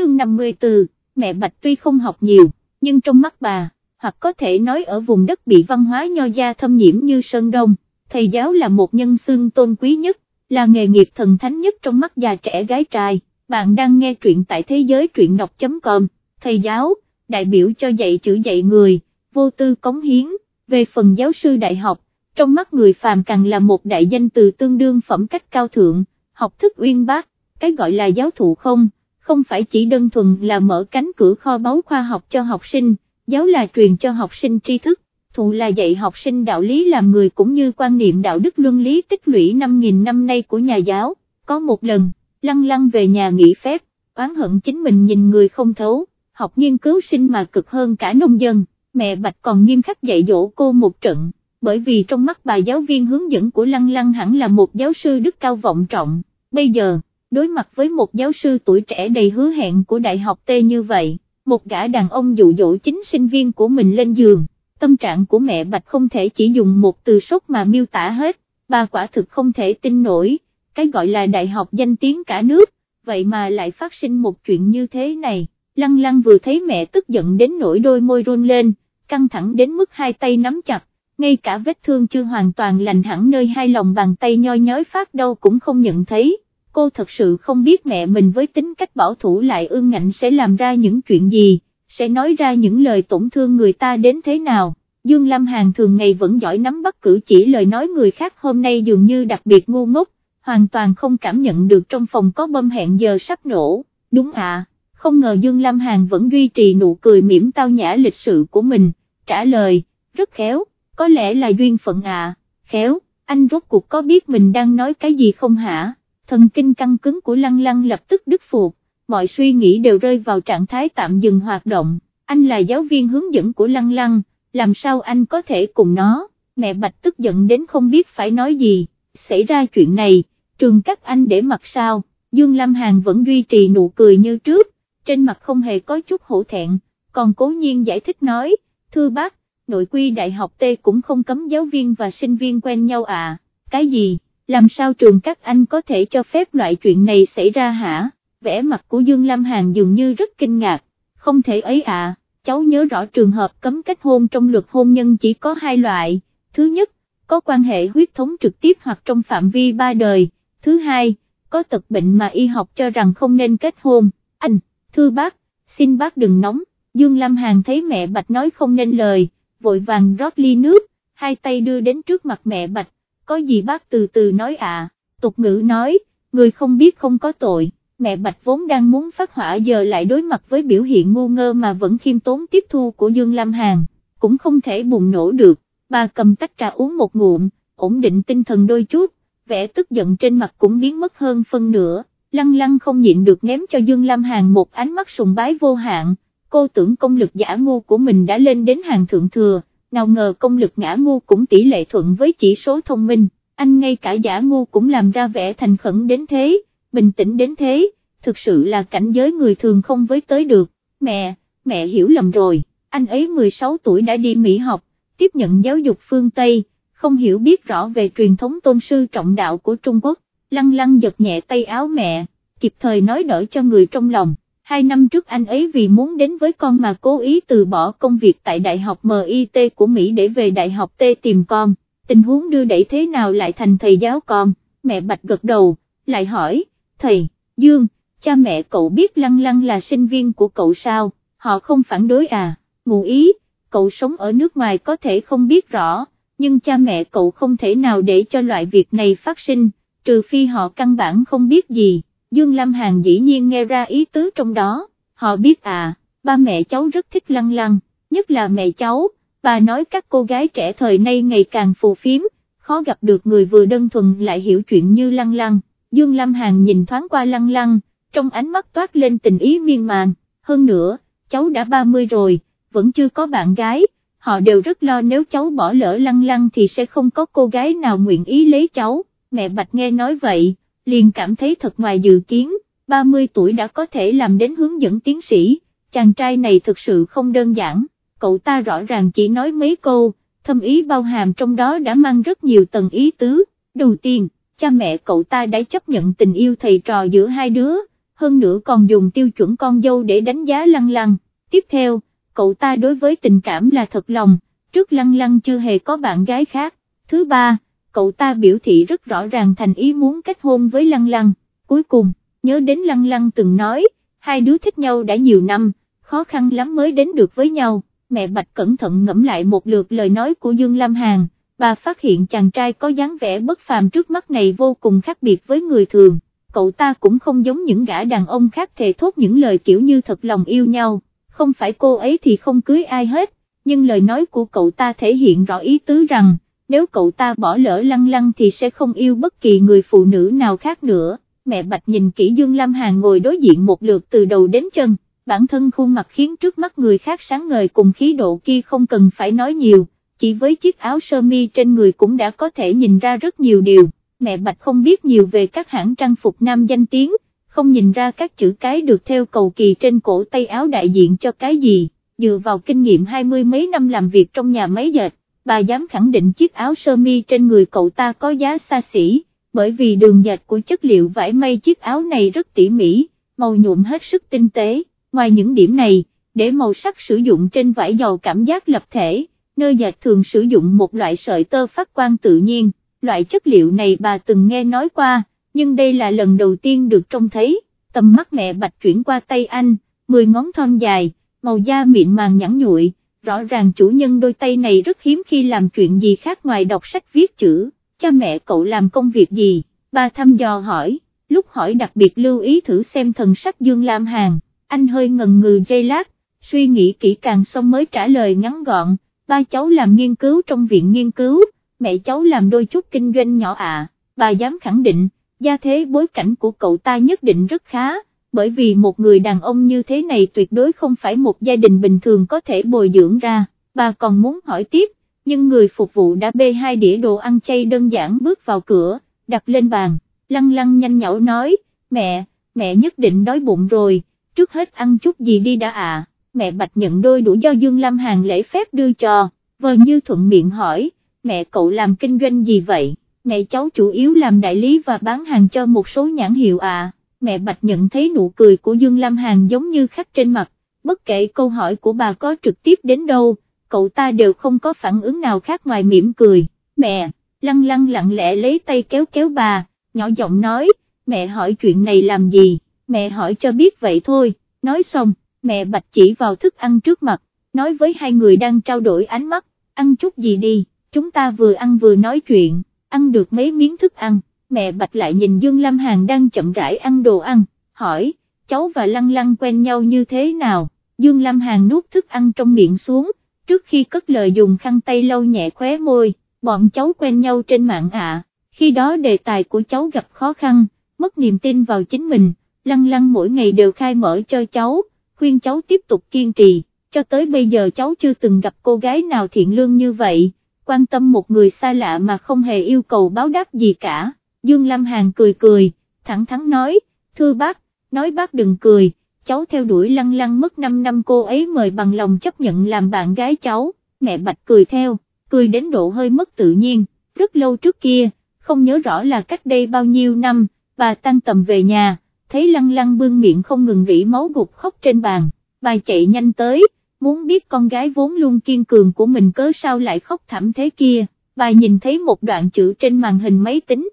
chương 54, mẹ Bạch tuy không học nhiều, nhưng trong mắt bà, hoặc có thể nói ở vùng đất bị văn hóa nho gia thâm nhiễm như Sơn Đông, thầy giáo là một nhân xương tôn quý nhất, là nghề nghiệp thần thánh nhất trong mắt già trẻ gái trai, bạn đang nghe truyện tại thế giới truyện đọc.com, thầy giáo, đại biểu cho dạy chữ dạy người, vô tư cống hiến, về phần giáo sư đại học, trong mắt người phàm càng là một đại danh từ tương đương phẩm cách cao thượng, học thức uyên bác, cái gọi là giáo thụ không, không phải chỉ đơn thuần là mở cánh cửa kho báu khoa học cho học sinh, giáo là truyền cho học sinh tri thức, thụ là dạy học sinh đạo lý làm người cũng như quan niệm đạo đức luân lý tích lũy 5.000 năm nay của nhà giáo, có một lần, lăng lăng về nhà nghỉ phép, oán hận chính mình nhìn người không thấu, học nghiên cứu sinh mà cực hơn cả nông dân, mẹ Bạch còn nghiêm khắc dạy dỗ cô một trận, bởi vì trong mắt bà giáo viên hướng dẫn của lăng lăng hẳn là một giáo sư đức cao vọng trọng, bây giờ, đối mặt với một giáo sư tuổi trẻ đầy hứa hẹn của đại học T như vậy, một gã đàn ông dụ dỗ chính sinh viên của mình lên giường, tâm trạng của mẹ Bạch không thể chỉ dùng một từ sốt mà miêu tả hết, bà quả thực không thể tin nổi, cái gọi là đại học danh tiếng cả nước, vậy mà lại phát sinh một chuyện như thế này, lăng lăng vừa thấy mẹ tức giận đến nỗi đôi môi run lên, căng thẳng đến mức hai tay nắm chặt, ngay cả vết thương chưa hoàn toàn lành hẳn nơi hai lòng bàn tay nhoi nhói phát đau cũng không nhận thấy cô thật sự không biết mẹ mình với tính cách bảo thủ lại ương ngạnh sẽ làm ra những chuyện gì, sẽ nói ra những lời tổn thương người ta đến thế nào. Dương Lâm Hàn thường ngày vẫn giỏi nắm bắt cử chỉ lời nói người khác hôm nay dường như đặc biệt ngu ngốc, hoàn toàn không cảm nhận được trong phòng có bom hẹn giờ sắp nổ, đúng ạ, không ngờ Dương Lâm Hàn vẫn duy trì nụ cười mỉm tao nhã lịch sự của mình, trả lời, rất khéo, có lẽ là duyên phận ạ, khéo, anh rốt cuộc có biết mình đang nói cái gì không hả? Thần kinh căng cứng của lăng lăng lập tức đứt phục, mọi suy nghĩ đều rơi vào trạng thái tạm dừng hoạt động, anh là giáo viên hướng dẫn của lăng lăng, làm sao anh có thể cùng nó, mẹ Bạch tức giận đến không biết phải nói gì, xảy ra chuyện này, trường các anh để mặt sao, Dương Lam Hàn vẫn duy trì nụ cười như trước, trên mặt không hề có chút hổ thẹn, còn cố nhiên giải thích nói, thưa bác, nội quy đại học T cũng không cấm giáo viên và sinh viên quen nhau à, cái gì? Làm sao trường các anh có thể cho phép loại chuyện này xảy ra hả, vẻ mặt của Dương Lam Hàn dường như rất kinh ngạc, không thể ấy à, cháu nhớ rõ trường hợp cấm kết hôn trong luật hôn nhân chỉ có hai loại, thứ nhất, có quan hệ huyết thống trực tiếp hoặc trong phạm vi ba đời, thứ hai, có tật bệnh mà y học cho rằng không nên kết hôn, anh, thưa bác, xin bác đừng nóng, Dương Lam Hàn thấy mẹ Bạch nói không nên lời, vội vàng rót ly nước, hai tay đưa đến trước mặt mẹ Bạch, có gì bác từ từ nói à, tục ngữ nói, người không biết không có tội, mẹ Bạch vốn đang muốn phát hỏa giờ lại đối mặt với biểu hiện ngu ngơ mà vẫn khiêm tốn tiếp thu của Dương Lam Hàn, cũng không thể bùng nổ được, bà cầm tách trà uống một ngụm, ổn định tinh thần đôi chút, vẻ tức giận trên mặt cũng biến mất hơn phân nửa, lăng lăng không nhịn được ném cho Dương Lam Hàn một ánh mắt sùng bái vô hạn, cô tưởng công lực giả ngu của mình đã lên đến hàng thượng thừa nào ngờ công lực ngã ngu cũng tỷ lệ thuận với chỉ số thông minh, anh ngay cả giả ngu cũng làm ra vẻ thành khẩn đến thế, bình tĩnh đến thế, thực sự là cảnh giới người thường không với tới được, mẹ, mẹ hiểu lầm rồi, anh ấy 16 tuổi đã đi Mỹ học, tiếp nhận giáo dục phương Tây, không hiểu biết rõ về truyền thống tôn sư trọng đạo của Trung Quốc, lăng lăng giật nhẹ tay áo mẹ, kịp thời nói đỡ cho người trong lòng hai năm trước anh ấy vì muốn đến với con mà cố ý từ bỏ công việc tại Đại học MIT của Mỹ để về Đại học T tìm con, tình huống đưa đẩy thế nào lại thành thầy giáo con, mẹ Bạch gật đầu, lại hỏi, thầy, Dương, cha mẹ cậu biết Lăng Lăng là sinh viên của cậu sao, họ không phản đối à, ngụ ý, cậu sống ở nước ngoài có thể không biết rõ, nhưng cha mẹ cậu không thể nào để cho loại việc này phát sinh, trừ phi họ căn bản không biết gì. Dương Lam Hàn dĩ nhiên nghe ra ý tứ trong đó, họ biết à, ba mẹ cháu rất thích lăng lăng, nhất là mẹ cháu, bà nói các cô gái trẻ thời nay ngày càng phù phiếm, khó gặp được người vừa đơn thuần lại hiểu chuyện như lăng lăng, Dương Lam Hàn nhìn thoáng qua lăng lăng, trong ánh mắt toát lên tình ý miên man, hơn nữa, cháu đã 30 rồi, vẫn chưa có bạn gái, họ đều rất lo nếu cháu bỏ lỡ lăng lăng thì sẽ không có cô gái nào nguyện ý lấy cháu, mẹ Bạch nghe nói vậy liền cảm thấy thật ngoài dự kiến, 30 tuổi đã có thể làm đến hướng dẫn tiến sĩ, chàng trai này thực sự không đơn giản, cậu ta rõ ràng chỉ nói mấy câu, thâm ý bao hàm trong đó đã mang rất nhiều tầng ý tứ, đầu tiên, cha mẹ cậu ta đã chấp nhận tình yêu thầy trò giữa hai đứa, hơn nữa còn dùng tiêu chuẩn con dâu để đánh giá lăng lăng. Tiếp theo, cậu ta đối với tình cảm là thật lòng, trước lăng lăng chưa hề có bạn gái khác. Thứ ba, cậu ta biểu thị rất rõ ràng thành ý muốn kết hôn với lăng lăng. Cuối cùng, nhớ đến lăng lăng từng nói, hai đứa thích nhau đã nhiều năm, khó khăn lắm mới đến được với nhau. Mẹ Bạch cẩn thận ngẫm lại một lượt lời nói của Dương Lam Hàn, bà phát hiện chàng trai có dáng vẻ bất phàm trước mắt này vô cùng khác biệt với người thường, cậu ta cũng không giống những gã đàn ông khác thề thốt những lời kiểu như thật lòng yêu nhau, không phải cô ấy thì không cưới ai hết, nhưng lời nói của cậu ta thể hiện rõ ý tứ rằng, nếu cậu ta bỏ lỡ lăng lăng thì sẽ không yêu bất kỳ người phụ nữ nào khác nữa, mẹ Bạch nhìn kỹ Dương Lam Hàn ngồi đối diện một lượt từ đầu đến chân, bản thân khuôn mặt khiến trước mắt người khác sáng ngời cùng khí độ kia không cần phải nói nhiều. Chỉ với chiếc áo sơ mi trên người cũng đã có thể nhìn ra rất nhiều điều, mẹ Bạch không biết nhiều về các hãng trang phục nam danh tiếng, không nhìn ra các chữ cái được theo cầu kỳ trên cổ tay áo đại diện cho cái gì, dựa vào kinh nghiệm hai mươi mấy năm làm việc trong nhà máy dệt, bà dám khẳng định chiếc áo sơ mi trên người cậu ta có giá xa xỉ, bởi vì đường dệt của chất liệu vải may chiếc áo này rất tỉ mỉ, màu nhuộm hết sức tinh tế, ngoài những điểm này, để màu sắc sử dụng trên vải giàu cảm giác lập thể nơi dệt thường sử dụng một loại sợi tơ phát quang tự nhiên, loại chất liệu này bà từng nghe nói qua, nhưng đây là lần đầu tiên được trông thấy, tầm mắt mẹ bạch chuyển qua tay anh, 10 ngón thon dài, màu da mịn màng nhẵn nhụi, rõ ràng chủ nhân đôi tay này rất hiếm khi làm chuyện gì khác ngoài đọc sách viết chữ, cha mẹ cậu làm công việc gì, bà thăm dò hỏi, lúc hỏi đặc biệt lưu ý thử xem thần sắc Dương Lam Hàn, anh hơi ngần ngừ dây lát, suy nghĩ kỹ càng xong mới trả lời ngắn gọn, ba cháu làm nghiên cứu trong viện nghiên cứu, mẹ cháu làm đôi chút kinh doanh nhỏ ạ, bà dám khẳng định, gia thế bối cảnh của cậu ta nhất định rất khá, bởi vì một người đàn ông như thế này tuyệt đối không phải một gia đình bình thường có thể bồi dưỡng ra, bà còn muốn hỏi tiếp, nhưng người phục vụ đã bê hai đĩa đồ ăn chay đơn giản bước vào cửa, đặt lên bàn, lăng lăng nhanh nhảu nói, mẹ, mẹ nhất định đói bụng rồi, trước hết ăn chút gì đi đã ạ. Mẹ Bạch nhận đôi đũa do Dương Lam Hàn lễ phép đưa cho, vờ như thuận miệng hỏi, mẹ cậu làm kinh doanh gì vậy, mẹ cháu chủ yếu làm đại lý và bán hàng cho một số nhãn hiệu à, mẹ Bạch nhận thấy nụ cười của Dương Lam Hàn giống như khắc trên mặt, bất kể câu hỏi của bà có trực tiếp đến đâu, cậu ta đều không có phản ứng nào khác ngoài mỉm cười, mẹ, lăng lăng lặng lẽ lấy tay kéo kéo bà, nhỏ giọng nói, mẹ hỏi chuyện này làm gì, mẹ hỏi cho biết vậy thôi, nói xong mẹ Bạch chỉ vào thức ăn trước mặt, nói với hai người đang trao đổi ánh mắt, ăn chút gì đi, chúng ta vừa ăn vừa nói chuyện, ăn được mấy miếng thức ăn, mẹ Bạch lại nhìn Dương Lam Hàn đang chậm rãi ăn đồ ăn, hỏi, cháu và Lăng Lăng quen nhau như thế nào, Dương Lam Hàn nuốt thức ăn trong miệng xuống, trước khi cất lời dùng khăn tay lau nhẹ khóe môi, bọn cháu quen nhau trên mạng ạ, khi đó đề tài của cháu gặp khó khăn, mất niềm tin vào chính mình, Lăng Lăng mỗi ngày đều khai mở cho cháu, khuyên cháu tiếp tục kiên trì, cho tới bây giờ cháu chưa từng gặp cô gái nào thiện lương như vậy, quan tâm một người xa lạ mà không hề yêu cầu báo đáp gì cả, Dương Lam Hàn cười cười, thẳng thắn nói, thưa bác, nói bác đừng cười, cháu theo đuổi lăng lăng mất 5 năm cô ấy mời bằng lòng chấp nhận làm bạn gái cháu, mẹ Bạch cười theo, cười đến độ hơi mất tự nhiên, rất lâu trước kia, không nhớ rõ là cách đây bao nhiêu năm, bà tăng tầm về nhà thấy lăng lăng bương miệng không ngừng rỉ máu gục khóc trên bàn, bà chạy nhanh tới, muốn biết con gái vốn luôn kiên cường của mình cớ sao lại khóc thảm thế kia, bà nhìn thấy một đoạn chữ trên màn hình máy tính,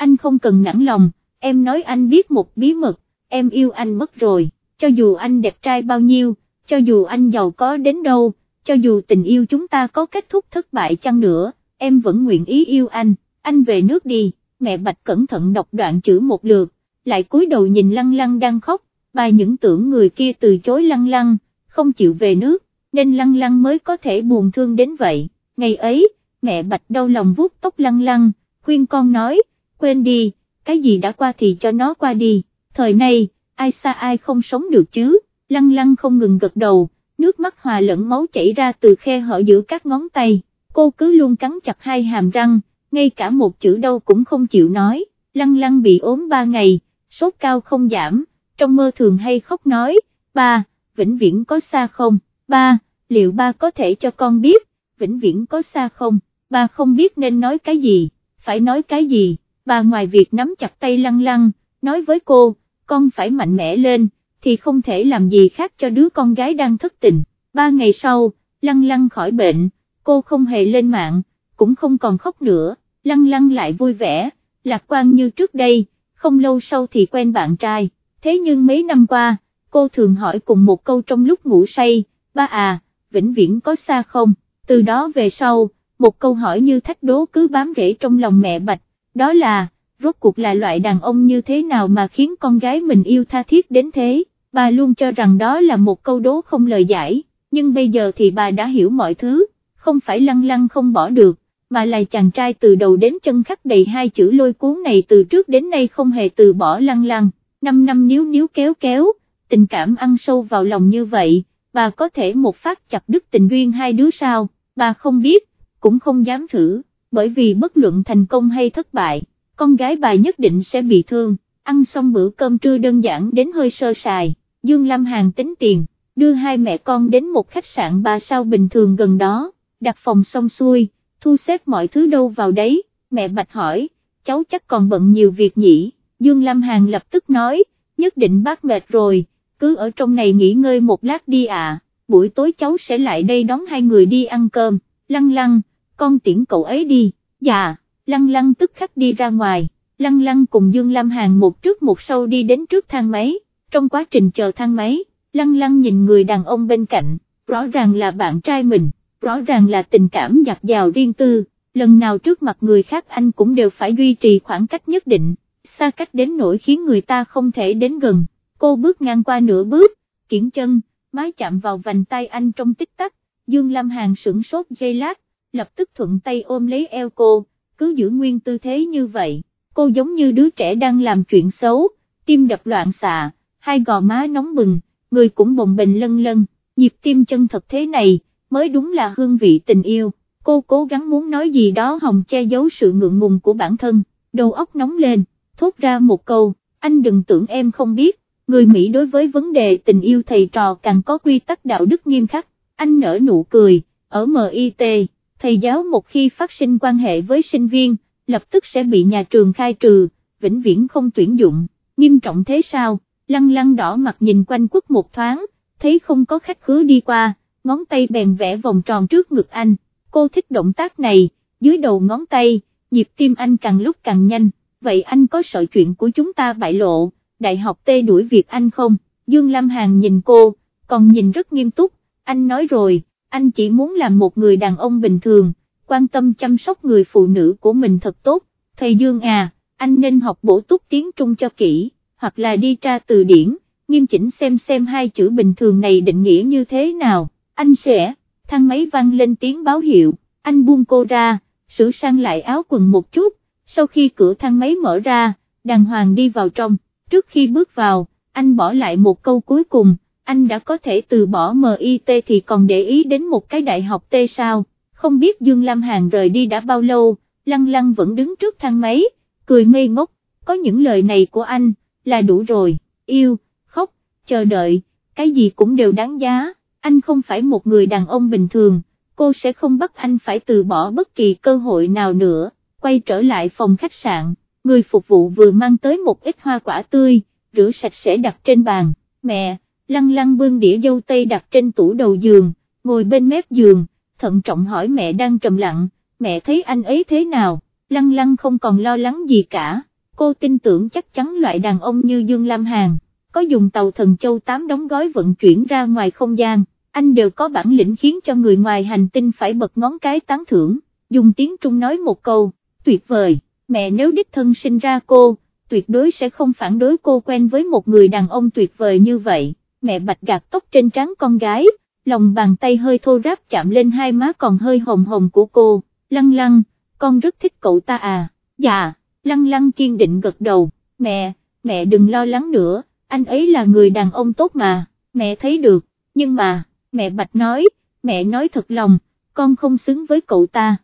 anh không cần nản lòng, em nói anh biết một bí mật, em yêu anh mất rồi, cho dù anh đẹp trai bao nhiêu, cho dù anh giàu có đến đâu, cho dù tình yêu chúng ta có kết thúc thất bại chăng nữa, em vẫn nguyện ý yêu anh, anh về nước đi, mẹ Bạch cẩn thận đọc đoạn chữ một lượt, lại cúi đầu nhìn lăng lăng đang khóc, bà những tưởng người kia từ chối lăng lăng, không chịu về nước, nên lăng lăng mới có thể buồn thương đến vậy, ngày ấy, mẹ bạch đau lòng vuốt tóc lăng lăng, khuyên con nói, quên đi, cái gì đã qua thì cho nó qua đi, thời nay ai xa ai không sống được chứ, lăng lăng không ngừng gật đầu, nước mắt hòa lẫn máu chảy ra từ khe hở giữa các ngón tay, cô cứ luôn cắn chặt hai hàm răng, ngay cả một chữ đâu cũng không chịu nói, lăng lăng bị ốm ba ngày, sốt cao không giảm, trong mơ thường hay khóc nói, ba, vĩnh viễn có xa không, ba, liệu ba có thể cho con biết, vĩnh viễn có xa không, ba không biết nên nói cái gì, phải nói cái gì, bà ngoài việc nắm chặt tay lăng lăng, nói với cô, con phải mạnh mẽ lên, thì không thể làm gì khác cho đứa con gái đang thất tình. Ba ngày sau, lăng lăng khỏi bệnh, cô không hề lên mạng, cũng không còn khóc nữa, lăng lăng lại vui vẻ, lạc quan như trước đây, không lâu sau thì quen bạn trai, thế nhưng mấy năm qua, cô thường hỏi cùng một câu trong lúc ngủ say, ba à, vĩnh viễn có xa không, từ đó về sau, một câu hỏi như thách đố cứ bám rễ trong lòng mẹ Bạch, đó là, rốt cuộc là loại đàn ông như thế nào mà khiến con gái mình yêu tha thiết đến thế, bà luôn cho rằng đó là một câu đố không lời giải, nhưng bây giờ thì bà đã hiểu mọi thứ, không phải lăng lăng không bỏ được, mà là chàng trai từ đầu đến chân khắc đầy hai chữ lôi cuốn này từ trước đến nay không hề từ bỏ lăng lăng, năm năm níu níu kéo kéo, tình cảm ăn sâu vào lòng như vậy, bà có thể một phát chặt đứt tình duyên hai đứa sao, bà không biết, cũng không dám thử, bởi vì bất luận thành công hay thất bại, con gái bà nhất định sẽ bị thương, ăn xong bữa cơm trưa đơn giản đến hơi sơ sài, Dương Lam Hàn tính tiền, đưa hai mẹ con đến một khách sạn ba sao bình thường gần đó, đặt phòng xong xuôi, thu xếp mọi thứ đâu vào đấy, mẹ Bạch hỏi, cháu chắc còn bận nhiều việc nhỉ, Dương Lam Hàn lập tức nói, nhất định bác mệt rồi, cứ ở trong này nghỉ ngơi một lát đi à, buổi tối cháu sẽ lại đây đón hai người đi ăn cơm, lăng lăng, con tiễn cậu ấy đi, dạ, lăng lăng tức khắc đi ra ngoài, lăng lăng cùng Dương Lam Hàn một trước một sau đi đến trước thang máy, trong quá trình chờ thang máy, lăng lăng nhìn người đàn ông bên cạnh, rõ ràng là bạn trai mình, rõ ràng là tình cảm giặt dào riêng tư, lần nào trước mặt người khác anh cũng đều phải duy trì khoảng cách nhất định, xa cách đến nỗi khiến người ta không thể đến gần, cô bước ngang qua nửa bước, kiển chân, mái chạm vào vành tay anh trong tích tắc, Dương Lam Hàn sửng sốt giây lát, lập tức thuận tay ôm lấy eo cô, cứ giữ nguyên tư thế như vậy, cô giống như đứa trẻ đang làm chuyện xấu, tim đập loạn xạ, hai gò má nóng bừng, người cũng bồng bềnh lân lân, nhịp tim chân thật thế này, mới đúng là hương vị tình yêu, cô cố gắng muốn nói gì đó hồng che giấu sự ngượng ngùng của bản thân, đầu óc nóng lên, thốt ra một câu, anh đừng tưởng em không biết, người Mỹ đối với vấn đề tình yêu thầy trò càng có quy tắc đạo đức nghiêm khắc, anh nở nụ cười, ở MIT, thầy giáo một khi phát sinh quan hệ với sinh viên, lập tức sẽ bị nhà trường khai trừ, vĩnh viễn không tuyển dụng, nghiêm trọng thế sao, lăng lăng đỏ mặt nhìn quanh quất một thoáng, thấy không có khách khứa đi qua, ngón tay bèn vẽ vòng tròn trước ngực anh, cô thích động tác này, dưới đầu ngón tay, nhịp tim anh càng lúc càng nhanh, vậy anh có sợ chuyện của chúng ta bại lộ, đại học tê đuổi việc anh không, Dương Lam Hàn nhìn cô, còn nhìn rất nghiêm túc, anh nói rồi, anh chỉ muốn làm một người đàn ông bình thường, quan tâm chăm sóc người phụ nữ của mình thật tốt, thầy Dương à, anh nên học bổ túc tiếng Trung cho kỹ, hoặc là đi tra từ điển, nghiêm chỉnh xem xem hai chữ bình thường này định nghĩa như thế nào, anh sẽ, thang máy vang lên tiếng báo hiệu, anh buông cô ra, sửa sang lại áo quần một chút, sau khi cửa thang máy mở ra, đàng hoàng đi vào trong, trước khi bước vào, anh bỏ lại một câu cuối cùng, anh đã có thể từ bỏ MIT thì còn để ý đến một cái đại học T sao, không biết Dương Lam Hàn rời đi đã bao lâu, lăng lăng vẫn đứng trước thang máy, cười ngây ngốc, có những lời này của anh, là đủ rồi, yêu, khóc, chờ đợi, cái gì cũng đều đáng giá, anh không phải một người đàn ông bình thường, cô sẽ không bắt anh phải từ bỏ bất kỳ cơ hội nào nữa, quay trở lại phòng khách sạn, người phục vụ vừa mang tới một ít hoa quả tươi, rửa sạch sẽ đặt trên bàn, mẹ, lăng lăng bưng đĩa dâu tây đặt trên tủ đầu giường, ngồi bên mép giường, thận trọng hỏi mẹ đang trầm lặng, mẹ thấy anh ấy thế nào, lăng lăng không còn lo lắng gì cả, cô tin tưởng chắc chắn loại đàn ông như Dương Lam Hàn, có dùng tàu thần châu 8 đóng gói vận chuyển ra ngoài không gian, anh đều có bản lĩnh khiến cho người ngoài hành tinh phải bật ngón cái tán thưởng, dùng tiếng Trung nói một câu, tuyệt vời, mẹ nếu đích thân sinh ra cô, tuyệt đối sẽ không phản đối cô quen với một người đàn ông tuyệt vời như vậy mẹ bạch gạt tóc trên trán con gái, lòng bàn tay hơi thô ráp chạm lên hai má còn hơi hồng hồng của cô, lăng lăng, con rất thích cậu ta à, dạ, lăng lăng kiên định gật đầu, mẹ, mẹ đừng lo lắng nữa, anh ấy là người đàn ông tốt mà, mẹ thấy được, nhưng mà, mẹ bạch nói, mẹ nói thật lòng, con không xứng với cậu ta.